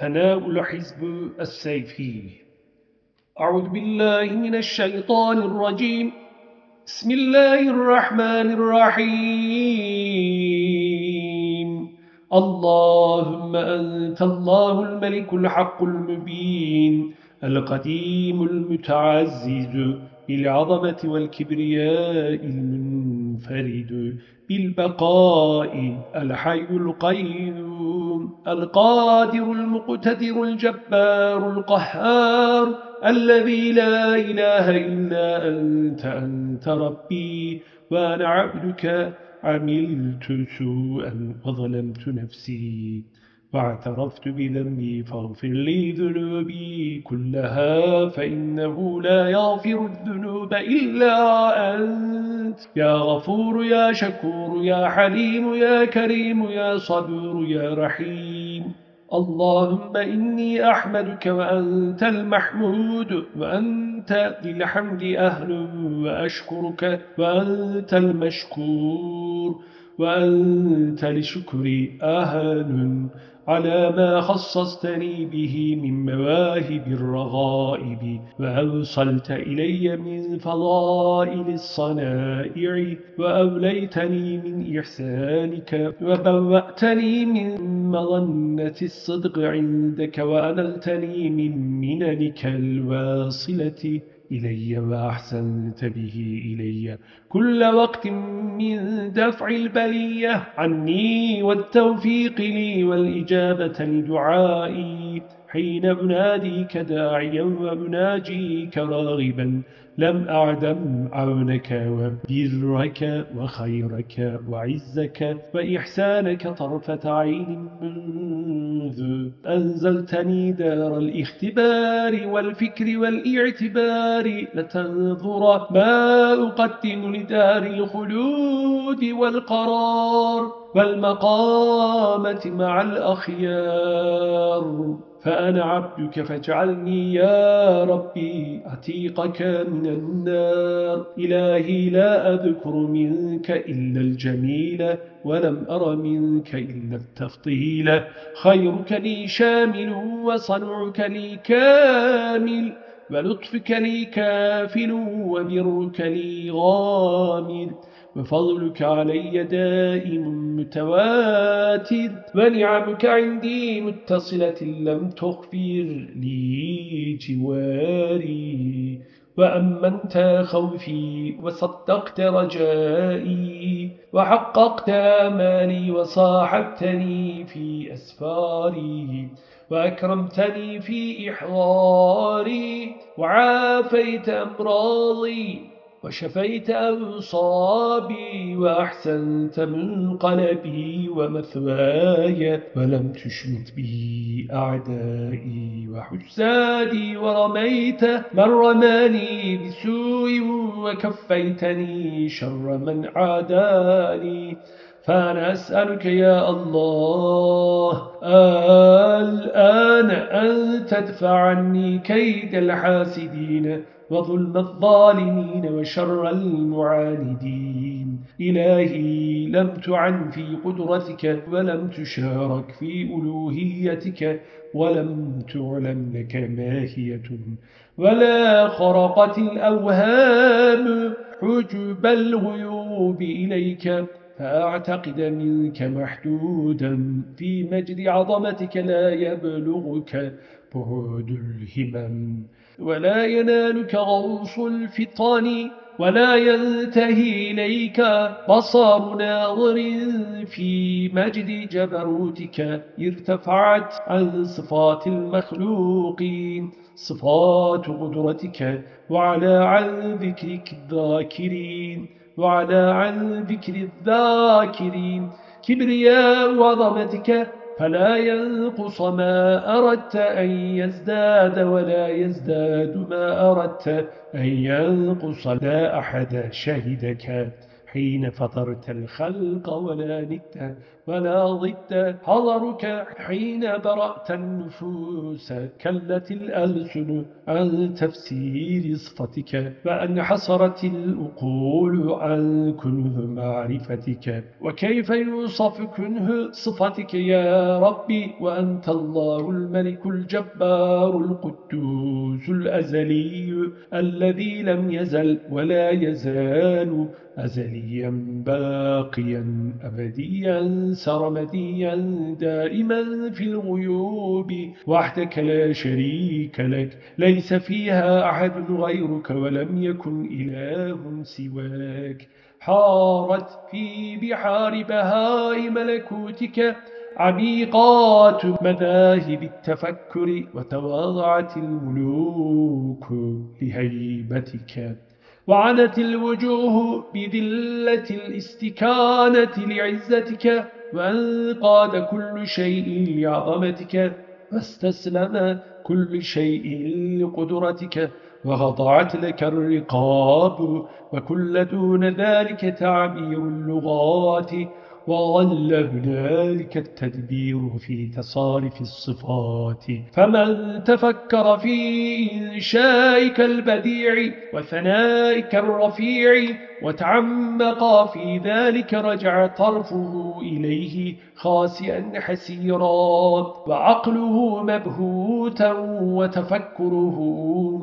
ثناء الحزب السيفي. أعوذ بالله من الشيطان الرجيم. بسم الله الرحمن الرحيم. اللهم أنت الله الملك الحق المبين. القديم المتعزز بالعظمة والكبرياء المنفرد بالبقاء الحي القيوم القادر المقتدر الجبار القهار الذي لا إله إلا أنت أنت ربي وأنا عبدك عملت سوءا وظلمت نفسي واعترفت بذنبي فاغفر لي ذنوبي كلها فإنه لا يغفر الذنوب إلا أنت. يا غفور يا شكور يا حليم يا كريم يا صبور يا رحيم. اللهم إني أحمدك وأنت المحمود وأنت للحمد أهل وأشكرك وأنت المشكور وأنت لشكري أهل على ما خصصتني به من مواهب الرغائب وأوصلت إلي من فضائل الصنائع وأوليتني من إحسانك وبوأتني من مظنة الصدق عندك وأنلتني من مننك الواصلة. إلي وأحسنت به إلي. كل وقت من دفع البلية عني والتوفيق لي والإجابة لدعائي. حين أناديك داعيا وأناجيك راغبا لم أعدم عونك وبرك وخيرك وعزك وإحسانك طرفة عين منذ أنزلتني دار الاختبار والفكر والاعتبار لتنظر ما أقدم لدار الخلود والقرار والمقامة مع الأخيار. فأنا عبدك فاجعلني يا ربي أتيقك من النار. إلهي لا أذكر منك إلا الجميل ولم أر منك إلا التفضيل. خيرك لي شامل وصنعك لي كامل ولطفك لي كافل وبرك لي غامل. وفضلك علي دائم متواتر ونعمك عندي متصلة لم تغفر لي جواري. وأمنت خوفي وصدقت رجائي وحققت آمالي وصاحبتني في أسفاري وأكرمتني في إحضاري وعافيت أمراضي. وشفيت أوصابي وأحسنت منقلبي ومثواي ولم تشمت بي أعدائي وحسادي ورميت من رماني بسوء وكفيتني شر من عاداني. فأنا أسألك يا الله الآن أن تدفع عني كيد الحاسدين. وظلم الظالمين وشر المعاندين. إلهي لم تعن في قدرتك ولم تشارك في ألوهيتك ولم تعلم لك ماهية ولا خرقت الأوهام حجب الغيوب إليك. فأعتقد منك محدودا في مجد عظمتك لا يبلغك بعد الهمم. ولا ينالك غوص الفطان ولا ينتهي إليك بصر ناظر في مجد جبروتك ارتفعت عن صفات المخلوقين. صفات قدرتك وعلى عن ذكرك الذاكرين وعلى عن ذكر الذاكرين. كبرياء عظمتك فلا ينقص ما أردت أن يزداد ولا يزداد ما أردت أن ينقص لا أحد شهدك حين فطرت الخلق ولا نت ولا ضد حضرك حين برأت النفوس كلت الألسن عن تفسير صفتك وأن حصرت الأقول عن كنه معرفتك. وكيف يوصف كنه صفتك يا ربي؟ وأنت الله الملك الجبار القدوس الأزلي الذي لم يزل ولا يزال أزليا باقيا أبديا سرمديا دائما في الغيوب وحدك لا شريك لك. ليس فيها أحد غيرك ولم يكن إله سواك. حارت في بحار بهاء ملكوتك عميقات مذاهب التفكر وتواضعت الملوك لهيبتك. وعنت الوجوه بذلة الاستكانة لعزتك وانقاد كل شيء لعظمتك واستسلم كل شيء لقدرتك وخضعت لك الرقاب وكل دون ذلك تعبير اللغات وظل هنالك التدبير في تصارف الصفات. فمن تفكر في إنشائك البديع وثنائك الرفيع وتعمق في ذلك رجع طرفه إليه خاسئا حسيرا وعقله مبهوتا وتفكره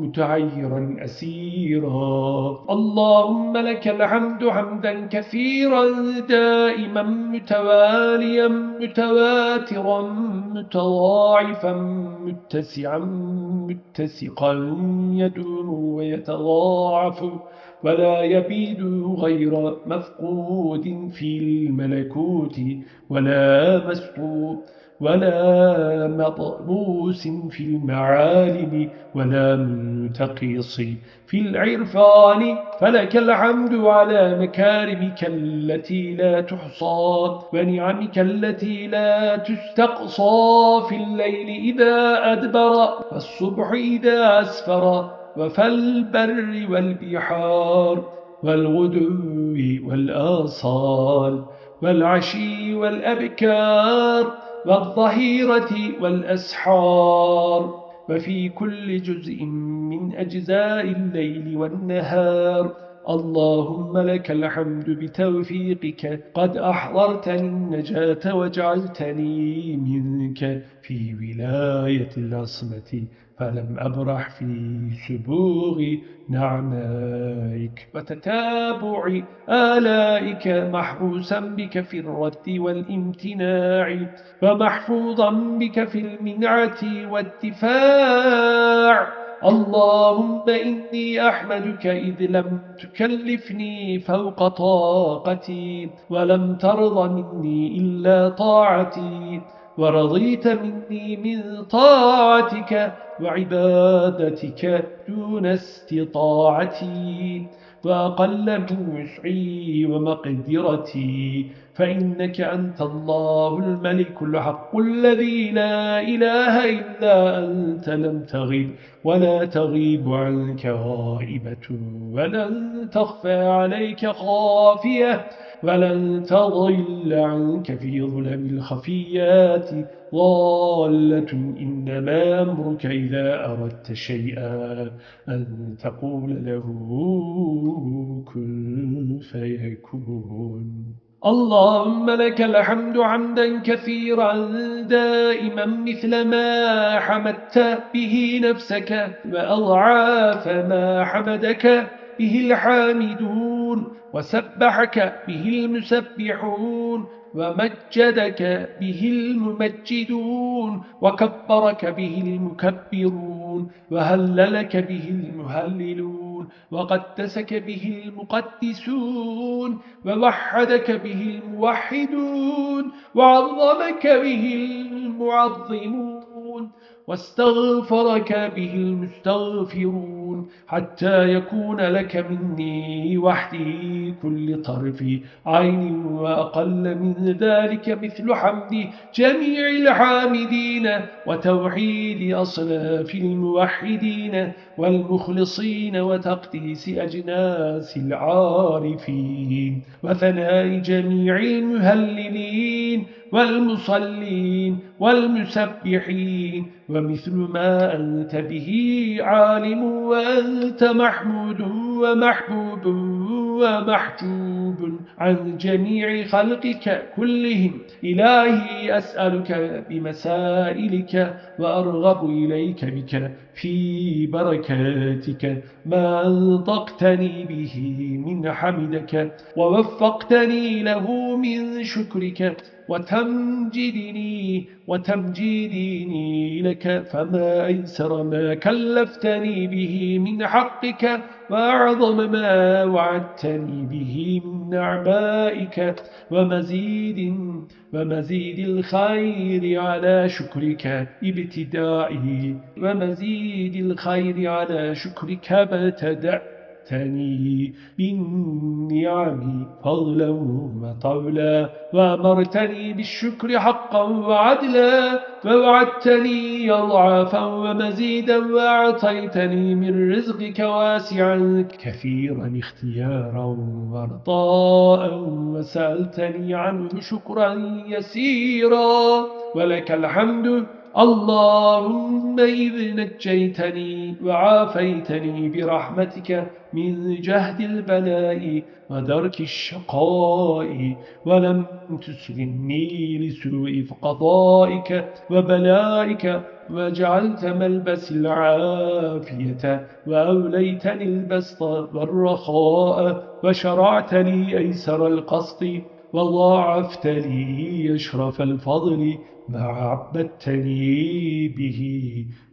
متعيرا أسيرا. اللهم لك الحمد حمدا كثيرا دائما متواليا متواترا متضاعفا متسعا متسقا يدور ويتضاعف ولا يبيد غير مفقود في الملكوت ولا مسقود ولا مطموس في المعالم ولا منتقص في العرفان. فلك الحمد على مكارمك التي لا تحصى ونعمك التي لا تستقصى في الليل إذا أدبر والصبح إذا أسفر. وفي البر والبحار والغدو والآصال والعشي والأبكار والظهيرة والأسحار وفي كل جزء من أجزاء الليل والنهار اللهم لك الحمد بتوفيقك. قد أحضرتني النجاة وجعلتني منك في ولاية العصمة فلم أبرح في سبوغ نعمائك. وتتابع آلائك محبوسا بك في الرد والامتناع ومحفوظا بك في المنعة والدفاع. اللهم إني أحمدك إذ لم تكلفني فوق طاقتي ولم ترض مني إلا طاعتي ورضيت مني من طاعتك وعبادتك دون استطاعتي وأقل من وسعي ومقدرتي فإنك أنت الله الملك الحق الذي لا إله إلا أنت لم تغب ولا تغيب عنك غائبة ولن تخفى عليك خافية ولن تضل عنك في ظلم الخفيات ضالة. إنما أمرك إذا أردت شيئا أن تقول له كن فيكون. اللهم لك الحمد عمدا كثيرا دائما مثل ما حمدت به نفسك وأضعاف ما حمدك به الحامدون وسبحك به المسبحون ومجدك به الممجدون وكبرك به المكبرون وهللك به المهللون وقدسك به المقدسون ووحدك به الموحدون وعظمك به المعظمون واستغفرك به المستغفرون حتى يكون لك مني وحدي كل طرف عين وأقل من ذلك مثل حمد جميع الحامدين وتوحيد أصلاف الموحدين والمخلصين وتقديس أجناس العارفين وثناء جميع المهللين والمصلين والمسبحين ومثل ما أنت به عالم وأنت محمود ومحبوب ومحجوب عن جميع خلقك كلهم. إلهي أسألك بمسائلك وأرغب إليك بك في بركاتك. ما أنطقتني به من حمدك ووفقتني له من شكرك. وتمجدني وتمجيديني لك فما أيسر ما كلفتني به من حقك وأعظم ما وعدتني به من نعمائك ومزيد ومزيد الخير على شكرك ابتدائي ومزيد الخير على شكرك ابتدأ أمرتني بالنعم فضلا وطولا وأمرتني بالشكر حقا وعدلا فوعدتني أضعافا ومزيدا وأعطيتني من رزقك واسعا كثيرا اختيارا ورطاء وسألتني عنه شكرا يسيرا ولك الحمد اللهم إذ نجيتني وعافيتني برحمتك من جهد البلاء ودرك الشقاء ولم تسلني لسوء قضائك وبلائك وجعلت ملبس العافية وأوليتني البسط والرخاء وشرعت لي أيسر القصد وضاعفت لي أشرف الفضل ما عبدتني به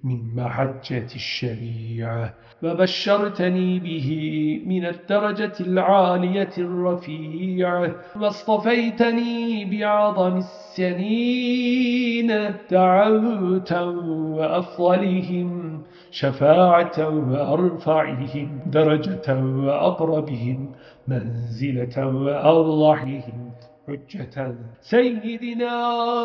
من محجة الشريعة وبشرتني به من الدرجة العالية الرفيعة واصطفيتني بعظم السنين دعوتا وأفضلهم شفاعة وأرفعهم درجة وأقربهم منزلة وأوضحهم حجة سيدنا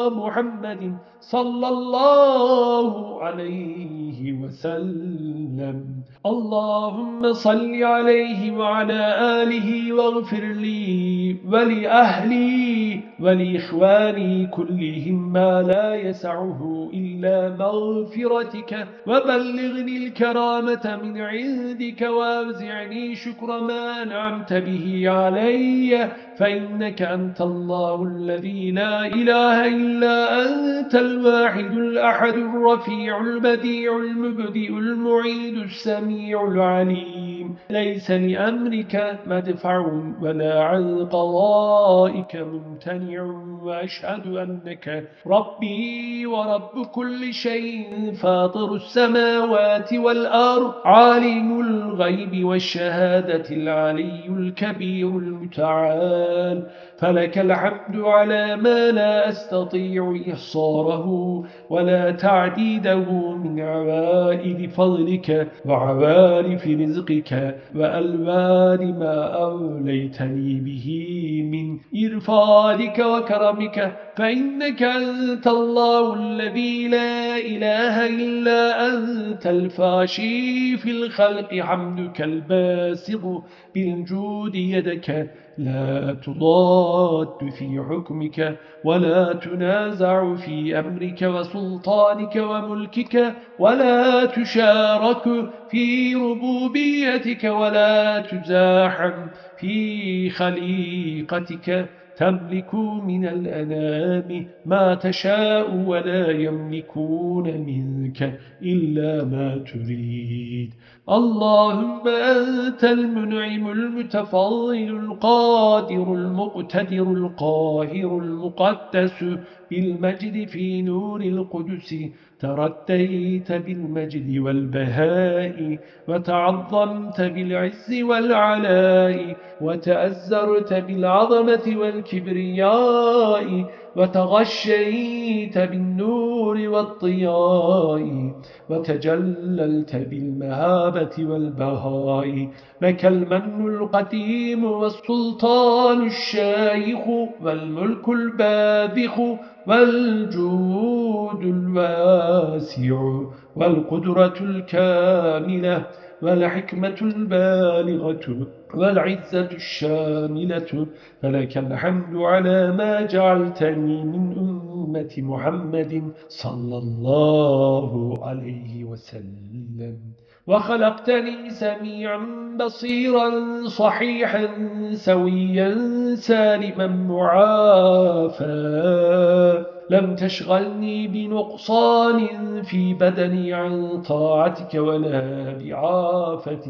محمد صلى الله عليه وسلم. اللهم صل عليه وعلى آله واغفر لي ولأهلي ولإخواني كلهم ما لا يسعه إلا مغفرتك. وبلغني الكرامة من عندك وأوزعني شكر ما نعمت به علي. فإنك أنت الله الذي لا إله إلا أنت الواحد الأحد الرفيع البديع المبدئ المعيد السميع العليم. ليس لأمرك مدفع ولا عن قضائك ممتنع وأشهد أنك ربي ورب كل شيء فاطر السماوات والأرض عالم الغيب والشهادة العلي الكبير المتعال. فلك الحمد على ما لا أستطيع إحصاره ولا تعديده من عوائد فضلك وعوارف رزقك وألوان ما أوليتني به من إرفادك وكرمك. فإنك أنت الله الذي لا إله إلا أنت. الفاشي في الخلق حمدك الباسغ بالجود يدك. لا تضاد في حكمك ولا تنازع في أمرك وسلطانك وملكك ولا تشارك في ربوبيتك ولا تزاحم في خليقتك. تملك من الأنام ما تشاء ولا يملكون منك إلا ما تريد. اللهم أنت المنعم المتفضل القادر المقتدر القاهر المقدس بالمجد في نور القدس ترتيت بالمجد والبهاء وتعظمت بالعز والعلاء وتأزرت بالعظمة والكبرياء وتغشيت بالنور والضياء وتجللت بالمهابة والبهاء. لك المن القديم والسلطان الشايخ والملك الباذخ والجود الواسع والقدرة الكاملة والحكمة البالغة والعزة الشاملة. فلك الحمد على ما جعلتني من أمة محمد صلى الله عليه وسلم. وخلقتني سميعا بصيرا صحيحا سويا سالما معافا لم تشغلني بنقصان في بدني عن طاعتك ولا بعافة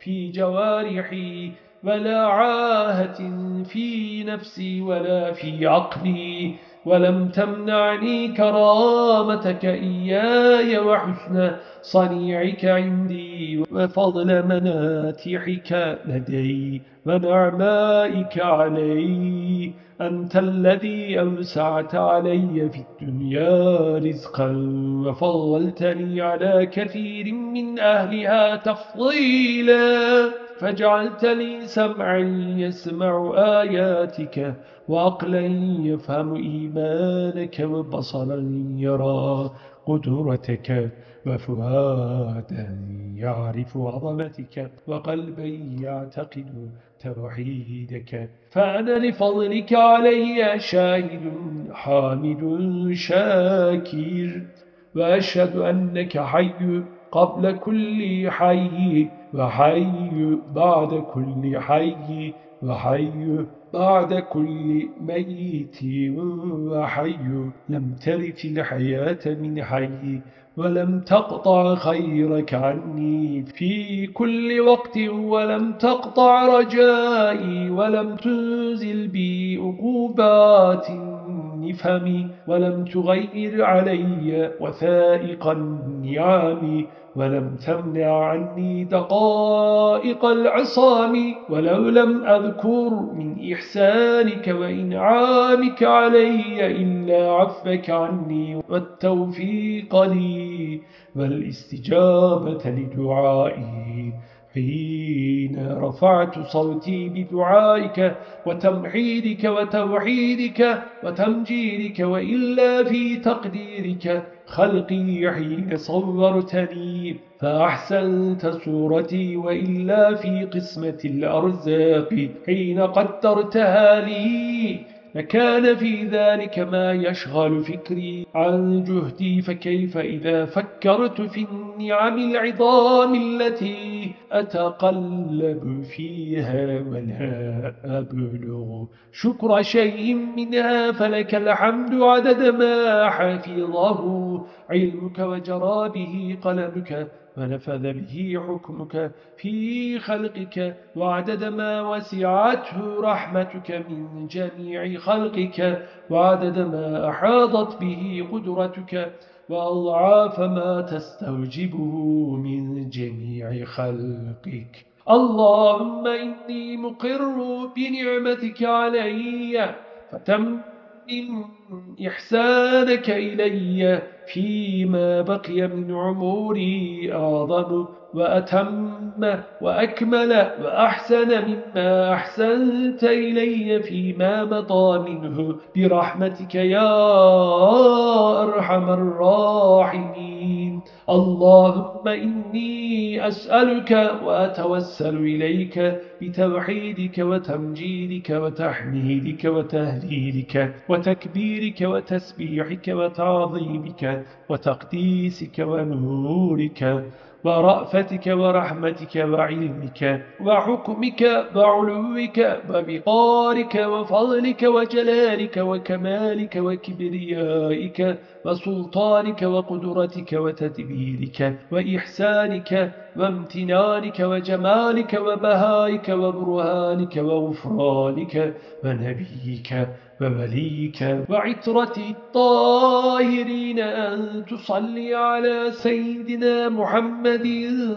في جوارحي ولا عاهة في نفسي ولا في عقلي. ولم تمنعني كرامتك إياي وحسن صنيعك عندي وفضل مناتحك لدي. ونعمائك علي؟ أنت الذي أوسعت علي في الدنيا رزقا وفضلتني على كثير من أهلها تفضيلا. فجعلت لي سمعا يسمع آياتك وعقلا يفهم إيمانك وبصرا يرى قدرتك وفؤادا يعرف عظمتك وقلبا يعتقد توحيدك فأنا لفضلك علي شاهد حامد شاكر وأشهد أنك حي قبل كل حي وحي بعد كل حي وحي بعد كل ميت وحي لم ترث الحياة من حي ولم تقطع خيرك عني في كل وقت ولم تقطع رجائي ولم تنزل بي أقوبات النفم ولم تغير علي وثائق النعام ولم تمنع عني دقائق العصام ولو لم أذكر من إحسانك وإنعامك علي إلا عفك عني والتوفيق لي والاستجابة لدعائي. حين رفعت صوتي بدعائك وتمحيدك وتوحيدك وتمجيدك وإلا في تقديرك خلقي حين صورتني فأحسنت صورتي وإلا في قسمة الأرزاق حين قدرتها لي. لكان في ذلك ما يشغل فكري عن جهدي فكيف إذا فكرت في النعم العظام التي أتقلب فيها ولا أبلغ. شكر شيء منها فلك الحمد عدد ما حفظه. علمك وجرى به قلمك ونفذ به حكمك. في خلقك وعدد ما وسعته رحمتك من جميع خلقك. وعدد ما أحاضت به قدرتك. وأضعاف ما تستوجبه من جميع خلقك. اللهم إني مقر بنعمتك علي فتم إحسانك إلي فيما بقي من عمري أعظم وأتم وأكمل وأحسن مما أحسنت إلي فيما مضى منه. برحمتك يا أرحم الراحمين. اللهم إني أسألك وأتوسل إليك بتوحيدك وتمجيدك وتحميدك وتهليلك وتكبيرك وتسبيحك وتعظيمك وتقديسك ونورك. ورأفتك ورحمتك وعلمك وحكمك وعلوك وبقارك وفضلك وجلالك وكمالك وكبريائك وسلطانك وقدرتك وتدبيرك وإحسانك وامتنانك وجمالك وبهائك وبرهانك وغفرانك ونبيك ووليك وعترة الطاهرين أن تصلي على سيدنا محمد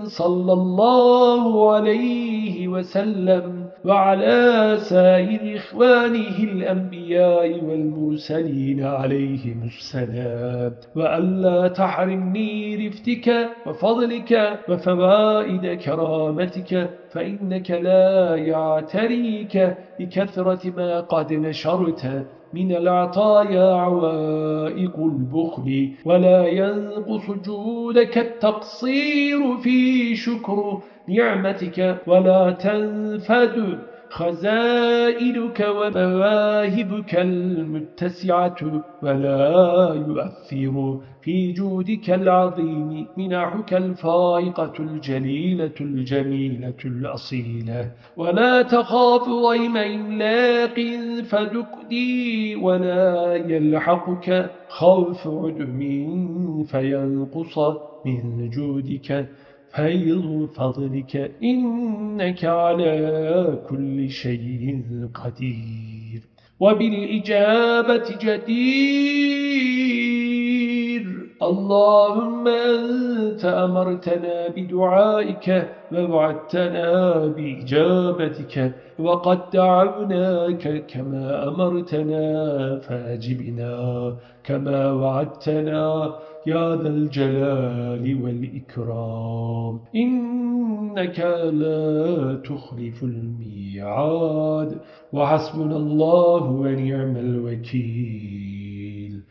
صلى الله عليه وسلم. وعلى سائر إخوانه الأنبياء والمرسلين عليهم السلام. وألا تحرمني رفتك وفضلك وفوائد كرامتك فإنك لا يعتريك بكثرة ما قد نشرت. من العطايا عوائق البخل ولا ينقص جودك التقصير في شكر نعمتك ولا تنفد خزائنك ومواهبك المتسعة ولا يؤثر في جودك العظيم منحك الفائقة الجليلة الجميلة الأصيلة. ولا تخاف غيم إملاق فدكدي ولا يلحقك خوف عدم فينقص من جودك. فيض فضلك إنك على كل شيء قدير وبالإجابة جدير اللهم أنت أمرتنا بدعائك ووعدتنا بإجابتك وقد دعوناك كما أمرتنا فأجبنا كما وعدتنا يا ذا الجلال والإكرام. إنك لا تخلف الميعاد. وحسبنا الله ونعم الوكيل.